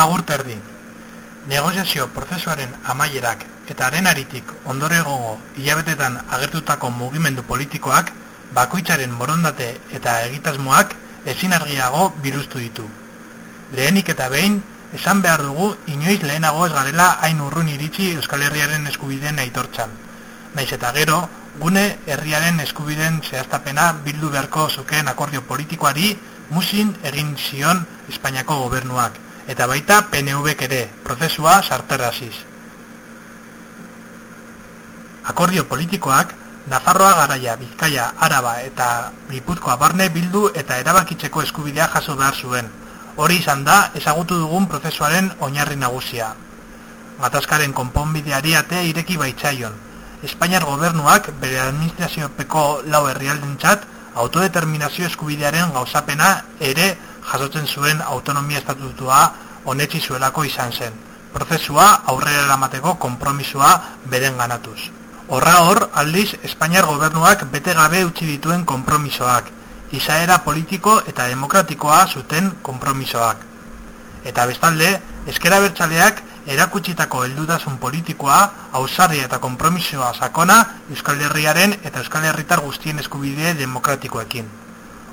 agur terdi. Negoziazio prozesuaren amaierak eta arenaritik ondore gogo hilabetetan agertutako mugimendu politikoak bakoitzaren morondate eta egitasmoak ezin argiago biruztu ditu. Lehenik eta behin, esan behar dugu inoiz lehenago ez garela hain urrun iritsi Euskal Herriaren eskubideen aitortzan. Naiz eta gero, gune herriaren eskubideen zehaztapena bildu beharko zukeen akordio politikoari musin egin zion Espainiako gobernuak, eta baita PNV-k ere, prozesua sarteraziz. Akordio politikoak, Nafarroa garaia, Bizkaia, Araba eta Gipuzkoa barne bildu eta erabakitzeko eskubidea jaso behar zuen. Hori izan da, ezagutu dugun prozesuaren oinarri nagusia. Gatazkaren konponbideari atea ireki baitzaion. Espainiar gobernuak bere administraziopeko lau herrialdentzat autodeterminazio eskubidearen gauzapena ere jasotzen zuen autonomia estatutua onetsi zuelako izan zen. Prozesua aurrera eramateko konpromisua beren ganatuz. Horra hor, aldiz, Espainiar gobernuak bete gabe utzi dituen konpromisoak, izaera politiko eta demokratikoa zuten konpromisoak. Eta bestalde, eskera bertxaleak erakutsitako heldudasun politikoa, ausarria eta konpromisoa sakona Euskal Herriaren eta Euskal Herritar guztien eskubide demokratikoekin.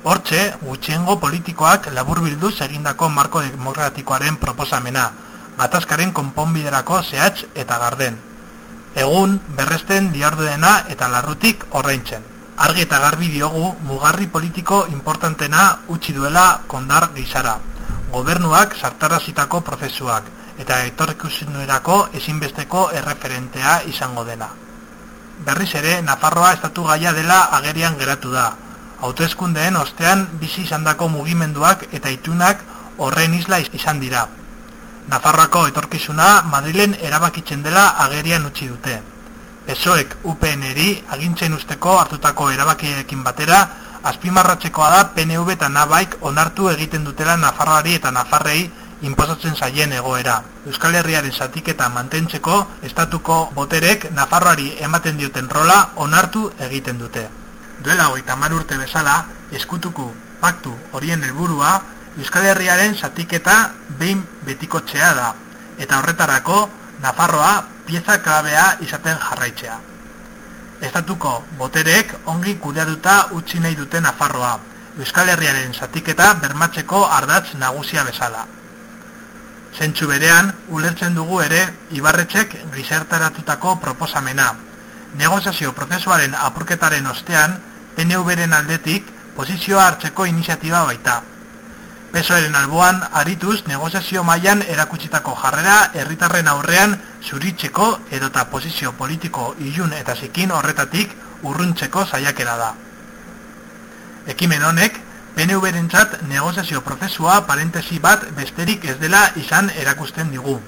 Hortxe, gutxiengo politikoak labur bilduz egindako marko demokratikoaren proposamena, gatazkaren konponbiderako zehatz eta garden. Egun, berresten diarduena eta larrutik horreintzen. Argi eta garbi diogu, mugarri politiko importantena utzi duela kondar gizara. Gobernuak sartarazitako prozesuak, eta etorrikusinuerako ezinbesteko erreferentea izango dena. Berriz ere, Nafarroa estatu gaia dela agerian geratu da. Autoeskundeen ostean bizi izandako mugimenduak eta itunak horren isla izan dira. Nafarroako etorkizuna Madrilen erabakitzen dela agerian utzi dute. Esoek UPN-eri agintzen usteko hartutako erabakiekin batera, azpimarratzekoa da PNV eta Nabaik onartu egiten dutela Nafarroari eta Nafarrei inposatzen zaien egoera. Euskal Herriaren zatiketa mantentzeko estatuko boterek Nafarroari ematen dioten rola onartu egiten dute. Duela hogeita urte bezala, eskutuku paktu horien helburua Euskal Herriaren zatiketa behin betikotzea da, eta horretarako Nafarroa pieza klabea izaten jarraitzea. Estatuko boterek ongi kudeatuta utzi nahi dute Nafarroa, Euskal Herriaren zatiketa bermatzeko ardatz nagusia bezala. Zentsu berean, ulertzen dugu ere, Ibarretzek gizertaratutako proposamena. Negoziazio prozesuaren apurketaren ostean, PNV-ren aldetik, posizioa hartzeko iniziatiba baita. Pesoeren alboan arituz negoziazio mailan erakutsitako jarrera herritarren aurrean zuritzeko edota posizio politiko ilun eta zikin horretatik urruntzeko saiakera da. Ekimen honek, PNV-rentzat negoziazio prozesua parentesi bat besterik ez dela izan erakusten digu.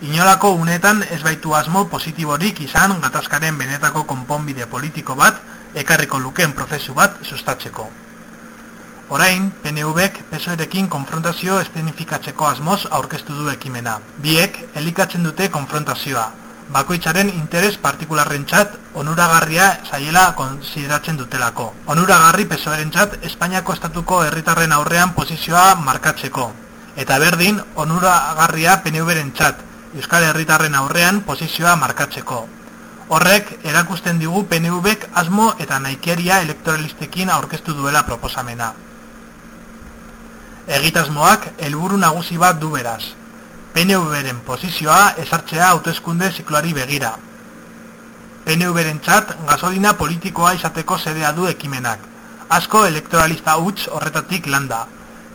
Inolako unetan ez baitu asmo positiborik izan gatazkaren benetako konponbide politiko bat ekarriko lukeen prozesu bat sustatzeko. Orain, PNV-ek PSOE-rekin konfrontazio estenifikatzeko asmoz aurkeztu du ekimena. Biek, elikatzen dute konfrontazioa. Bakoitzaren interes partikularren txat, onuragarria zaiela konsideratzen dutelako. Onuragarri PSOE-ren txat, Espainiako estatuko herritarren aurrean posizioa markatzeko. Eta berdin, onuragarria PNV-ren txat, Euskal Herritarren aurrean posizioa markatzeko. Horrek, erakusten digu PNV-ek asmo eta naikeria elektoralistekin aurkeztu duela proposamena egitasmoak helburu nagusi bat du beraz. PNV-ren posizioa esartzea hauteskunde zikloari begira. PNV-ren txat gasolina politikoa izateko sedea du ekimenak. Asko elektoralista huts horretatik landa.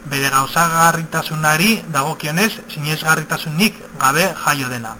Bere gauzagarritasunari dagokionez sinesgarritasunik gabe jaio dena.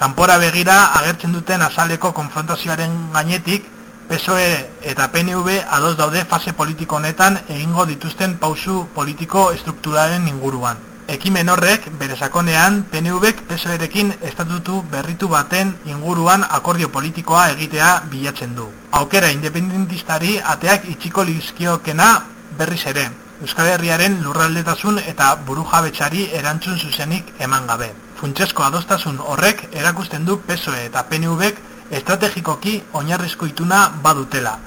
Kanpora begira agertzen duten azaleko konfrontazioaren gainetik PSOE eta PNV ados daude fase politiko honetan egingo dituzten pausu politiko estrukturaren inguruan. Ekimen horrek, bere sakonean, PNVek PSOErekin estatutu berritu baten inguruan akordio politikoa egitea bilatzen du. Aukera independentistari ateak itxiko lizkiokena berriz ere. Euskal Herriaren lurraldetasun eta burujabetsari erantzun zuzenik eman gabe. Funtsesko adostasun horrek erakusten du PSOE eta PNVek estrategikoki oinarrizko ituna badutela.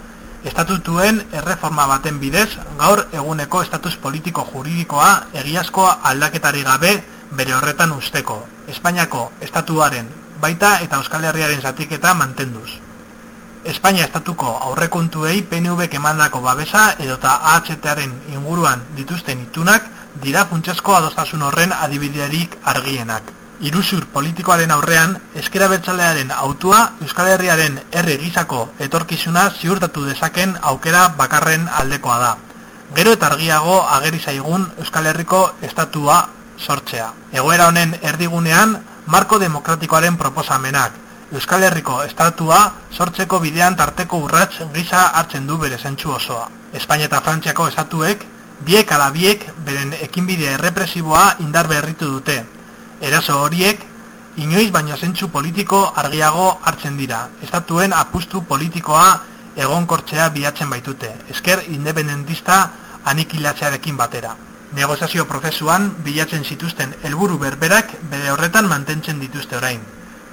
Estatutuen erreforma baten bidez, gaur eguneko estatus politiko juridikoa egiazko aldaketari gabe bere horretan usteko, Espainiako estatuaren baita eta Euskal Herriaren zatiketa mantenduz. Espainia estatuko aurrekontuei PNV kemandako babesa edota AHTaren inguruan dituzten itunak dira funtsezko adostasun horren adibiderik argienak. Iruzur politikoaren aurrean, eskera bertzalearen autua Euskal Herriaren herri gizako etorkizuna ziurtatu dezaken aukera bakarren aldekoa da. Gero eta argiago ageri zaigun Euskal Herriko estatua sortzea. Egoera honen erdigunean, marko demokratikoaren proposamenak. Euskal Herriko estatua sortzeko bidean tarteko urrats gisa hartzen du bere zentsu osoa. Espainia eta Frantziako estatuek biek ala biek beren ekinbide errepresiboa indar berritu dute. Eraso horiek, inoiz baino zentsu politiko argiago hartzen dira. Estatuen apustu politikoa egonkortzea bilatzen baitute. Esker independentista anikilatzearekin batera. Negoziazio prozesuan bilatzen zituzten helburu berberak bere horretan mantentzen dituzte orain.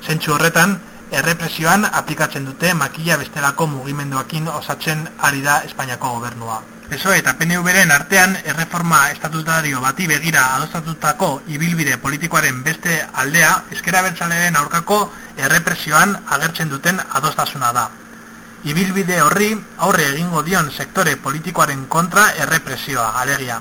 Zentsu horretan, errepresioan aplikatzen dute makila bestelako mugimenduakin osatzen ari da Espainiako gobernua. PSOE eta PNV-ren artean erreforma estatutario bati begira adostatutako ibilbide politikoaren beste aldea eskera bertzaleen aurkako errepresioan agertzen duten adostasuna da. Ibilbide horri aurre egingo dion sektore politikoaren kontra errepresioa alegia.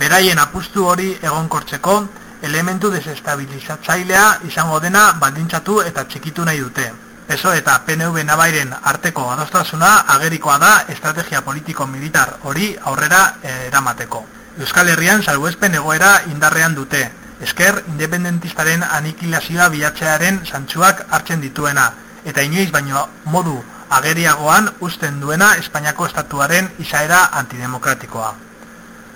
Beraien apustu hori egonkortzeko elementu desestabilizatzailea izango dena baldintzatu eta txikitu nahi dute. PSO eta PNV nabairen arteko adostasuna agerikoa da estrategia politiko-militar hori aurrera eramateko. Euskal Herrian salbuespen egoera indarrean dute, esker independentistaren anikilazioa bilatzearen zantzuak hartzen dituena, eta inoiz baino modu ageriagoan usten duena Espainiako estatuaren izaera antidemokratikoa.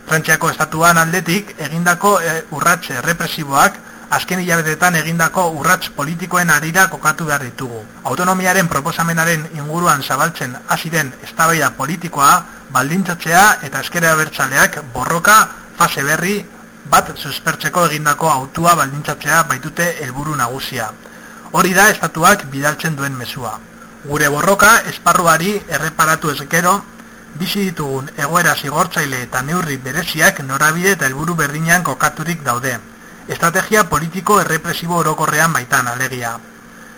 Frantziako estatuan aldetik egindako e, urratxe represiboak azken hilabetetan egindako urrats politikoen arira kokatu behar ditugu. Autonomiaren proposamenaren inguruan zabaltzen hasi den eztabaida politikoa baldintzatzea eta eskera bertsaleak borroka fase berri bat suspertzeko egindako autua baldintzatzea baitute helburu nagusia. Hori da estatuak bidaltzen duen mezua. Gure borroka esparruari erreparatu ezkero, bizi ditugun egoera zigortzaile eta neurri bereziak norabide eta helburu berdinean kokaturik daude estrategia politiko errepresibo orokorrean baitan alegia.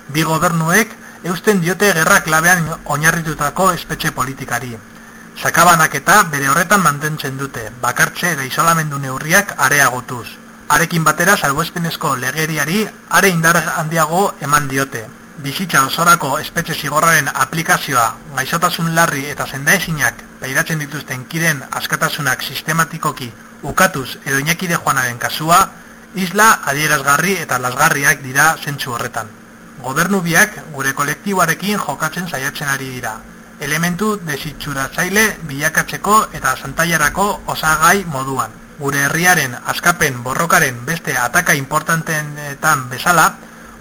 Bi gobernuek eusten diote gerra klabean oinarritutako espetxe politikari. Sakabanak eta bere horretan mantentzen dute, bakartxe eta isolamendu neurriak areagotuz. Arekin batera salbuespenezko legeriari are indar handiago eman diote. Bizitza osorako espetxe zigorraren aplikazioa, gaizotasun larri eta zendaezinak pairatzen dituzten kiren askatasunak sistematikoki ukatuz edo inakide joanaren kasua, isla adierazgarri eta lasgarriak dira zentsu horretan. Gobernu biak gure kolektiboarekin jokatzen saiatzen ari dira. Elementu desitxuratzaile bilakatzeko eta santaiarako osagai moduan. Gure herriaren askapen borrokaren beste ataka importanteetan bezala,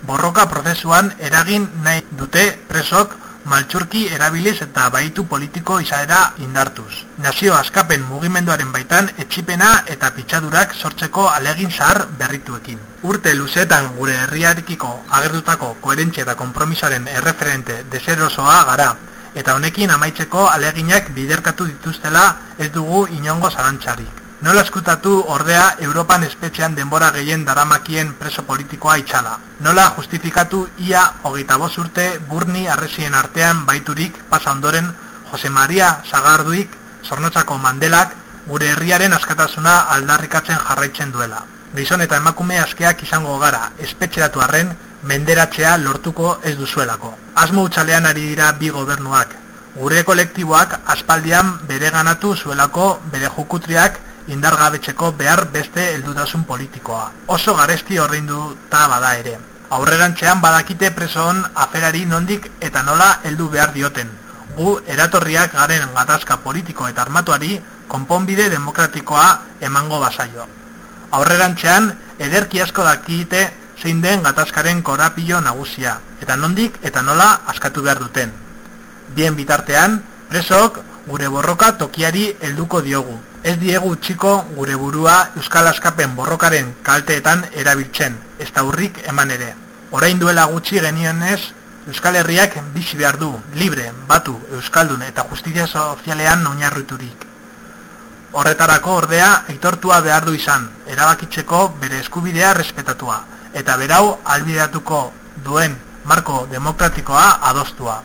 borroka prozesuan eragin nahi dute presok maltsurki erabiliz eta baitu politiko izaera indartuz. Nazio askapen mugimenduaren baitan etxipena eta pitzadurak sortzeko alegin zahar berrituekin. Urte luzetan gure herriarekiko agertutako koherentzia eta kompromisaren erreferente deserosoa gara, eta honekin amaitzeko aleginak biderkatu dituztela ez dugu inongo zarantzarik. Nola eskutatu ordea Europan espetxean denbora gehien daramakien preso politikoa itxala. Nola justifikatu ia hogeita urte burni arresien artean baiturik pasa ondoren Jose Maria Zagarduik, Zornotzako Mandelak, gure herriaren askatasuna aldarrikatzen jarraitzen duela. Gizon eta emakume askeak izango gara, espetxeratu arren, menderatzea lortuko ez duzuelako. Asmo utxalean ari dira bi gobernuak. Gure kolektiboak aspaldian bere ganatu zuelako bere jukutriak indargabetzeko behar beste heldutasun politikoa. Oso garesti horreinduta bada ere. Aurrerantzean badakite presoon aferari nondik eta nola heldu behar dioten. Gu eratorriak garen gatazka politiko eta armatuari konponbide demokratikoa emango basaio. Aurrerantzean ederki asko dakite zein den gatazkaren korapillo nagusia eta nondik eta nola askatu behar duten. Bien bitartean, presok gure borroka tokiari helduko diogu ez diegu txiko gure burua Euskal Askapen borrokaren kalteetan erabiltzen, ez da hurrik eman ere. Orain duela gutxi genionez, Euskal Herriak bizi behar du, libre, batu, Euskaldun eta justizia sozialean oinarriturik. Horretarako ordea, aitortua behar du izan, erabakitzeko bere eskubidea respetatua, eta berau albideatuko duen marko demokratikoa adostua.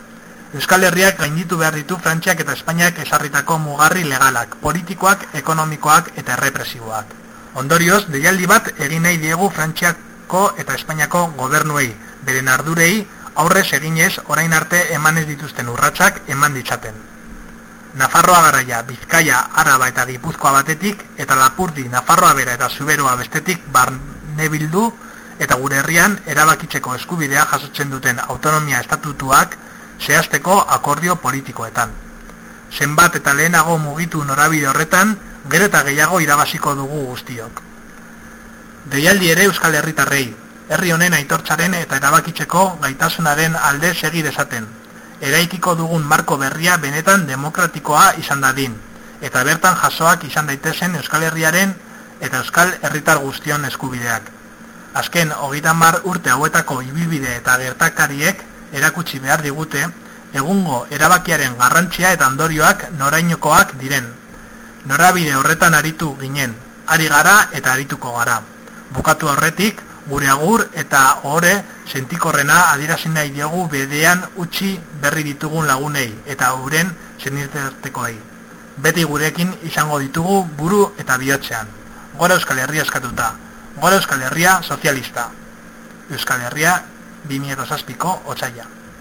Euskal Herriak gainditu behar ditu Frantziak eta Espainiak esarritako mugarri legalak, politikoak, ekonomikoak eta errepresiboak. Ondorioz, deialdi bat egin nahi diegu Frantziako eta Espainiako gobernuei, beren ardurei, aurrez eginez orain arte emanez dituzten urratsak eman ditzaten. Nafarroa garaia, Bizkaia, Araba eta Gipuzkoa batetik, eta Lapurdi, Nafarroa bera eta Zuberoa bestetik barne bildu, eta gure herrian erabakitzeko eskubidea jasotzen duten autonomia estatutuak zehazteko akordio politikoetan. Zenbat eta lehenago mugitu norabide horretan, gero eta gehiago irabaziko dugu guztiok. Deialdi ere Euskal Herritarrei, herri honen aitortzaren eta erabakitzeko gaitasunaren alde segi dezaten, eraikiko dugun marko berria benetan demokratikoa izan dadin, eta bertan jasoak izan daitezen Euskal Herriaren eta Euskal Herritar guztion eskubideak. Azken, hogeita mar urte hauetako ibilbide eta gertakariek erakutsi behar digute, egungo erabakiaren garrantzia eta ondorioak norainokoak diren. Norabide horretan aritu ginen, ari gara eta arituko gara. Bukatu horretik, gure agur eta ore sentikorrena adierazin nahi diogu bedean utzi berri ditugun lagunei eta uren zenirtertekoei. Beti gurekin izango ditugu buru eta bihotzean. Gora Euskal Herria eskatuta. Gora Euskal Herria sozialista. Euskal Herria viñedos aspico o chaya.